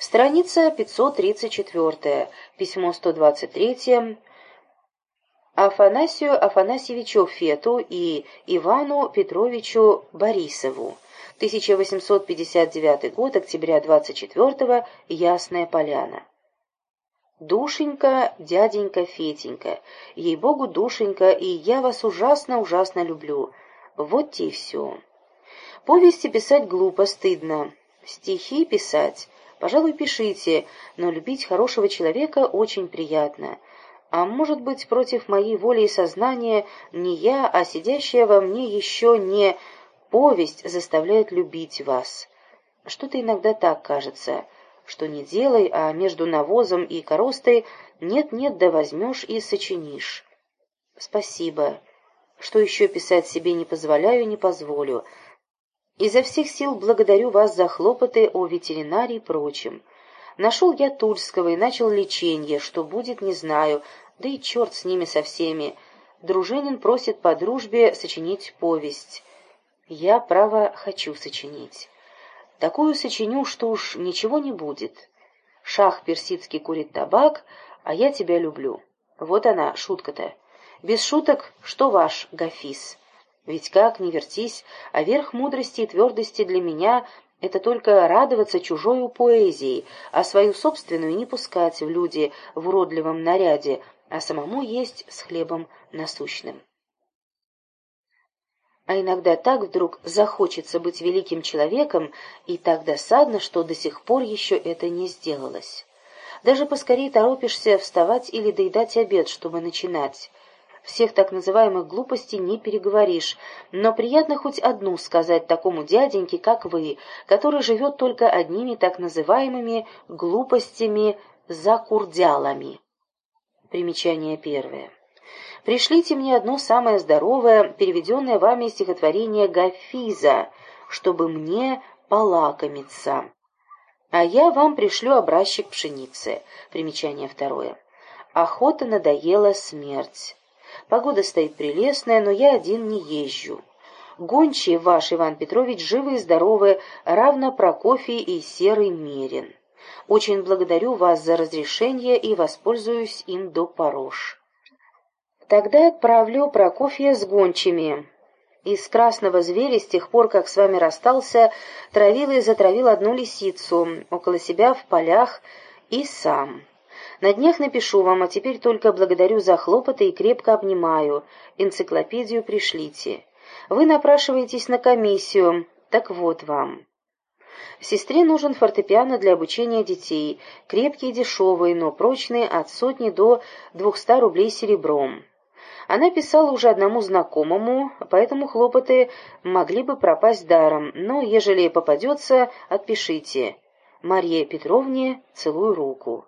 Страница 534, письмо 123 Афанасию Афанасьевичу Фету и Ивану Петровичу Борисову. 1859 год, октября 24 Ясная Поляна. Душенька, дяденька Фетенька, ей-богу, душенька, и я вас ужасно-ужасно люблю. Вот те и все. Повести писать глупо, стыдно. Стихи писать, пожалуй, пишите, но любить хорошего человека очень приятно. А может быть, против моей воли и сознания не я, а сидящая во мне еще не повесть заставляет любить вас. Что-то иногда так кажется, что не делай, а между навозом и коростой нет-нет, да возьмешь и сочинишь. Спасибо. Что еще писать себе не позволяю, не позволю. Изо всех сил благодарю вас за хлопоты о ветеринарии и прочем. Нашел я Тульского и начал лечение, что будет, не знаю, да и черт с ними со всеми. Дружинин просит по дружбе сочинить повесть. Я, право, хочу сочинить. Такую сочиню, что уж ничего не будет. Шах персидский курит табак, а я тебя люблю. Вот она, шутка-то. Без шуток, что ваш Гафис? Ведь как ни вертись, а верх мудрости и твердости для меня — это только радоваться чужой поэзии, а свою собственную не пускать в люди в уродливом наряде, а самому есть с хлебом насущным. А иногда так вдруг захочется быть великим человеком, и так досадно, что до сих пор еще это не сделалось. Даже поскорее торопишься вставать или доедать обед, чтобы начинать. Всех так называемых глупостей не переговоришь, но приятно хоть одну сказать такому дяденьке, как вы, который живет только одними так называемыми глупостями-закурдялами. Примечание первое. Пришлите мне одно самое здоровое, переведенное вами стихотворение Гафиза, чтобы мне полакомиться. А я вам пришлю образчик пшеницы. Примечание второе. Охота надоела смерть. Погода стоит прелестная, но я один не езжу. Гончие ваш, Иван Петрович, живы и здоровы, равно Прокофий и Серый Мерин. Очень благодарю вас за разрешение и воспользуюсь им до порож. Тогда отправлю Прокофья с гончими. Из красного зверя с тех пор, как с вами расстался, травил и затравил одну лисицу около себя в полях и сам. На днях напишу вам, а теперь только благодарю за хлопоты и крепко обнимаю. Энциклопедию пришлите. Вы напрашиваетесь на комиссию, так вот вам. Сестре нужен фортепиано для обучения детей, крепкие дешевые, но прочные от сотни до двухста рублей серебром. Она писала уже одному знакомому, поэтому хлопоты могли бы пропасть даром, но, ежели попадется, отпишите. Марье Петровне целую руку.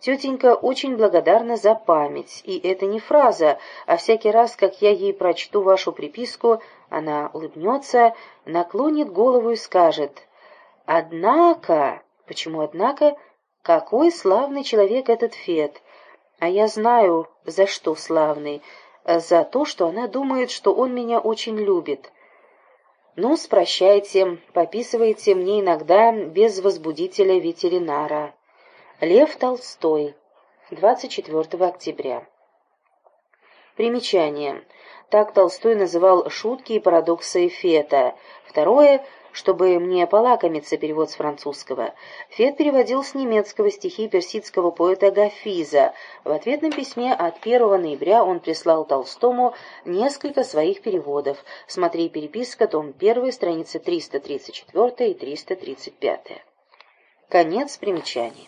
Тетенька очень благодарна за память, и это не фраза, а всякий раз, как я ей прочту вашу приписку, она улыбнется, наклонит голову и скажет «Однако...» «Почему однако?» «Какой славный человек этот Фет!» А я знаю, за что славный. За то, что она думает, что он меня очень любит. Ну, спрощайте, пописывайте мне иногда без возбудителя ветеринара. Лев Толстой. 24 октября. Примечание. Так Толстой называл шутки и парадоксы Фета. Второе, чтобы мне полакомиться, перевод с французского. Фет переводил с немецкого стихи персидского поэта Гафиза. В ответном письме от 1 ноября он прислал Толстому несколько своих переводов. Смотри переписка, том 1, страницы 334 и 335. Конец примечаний.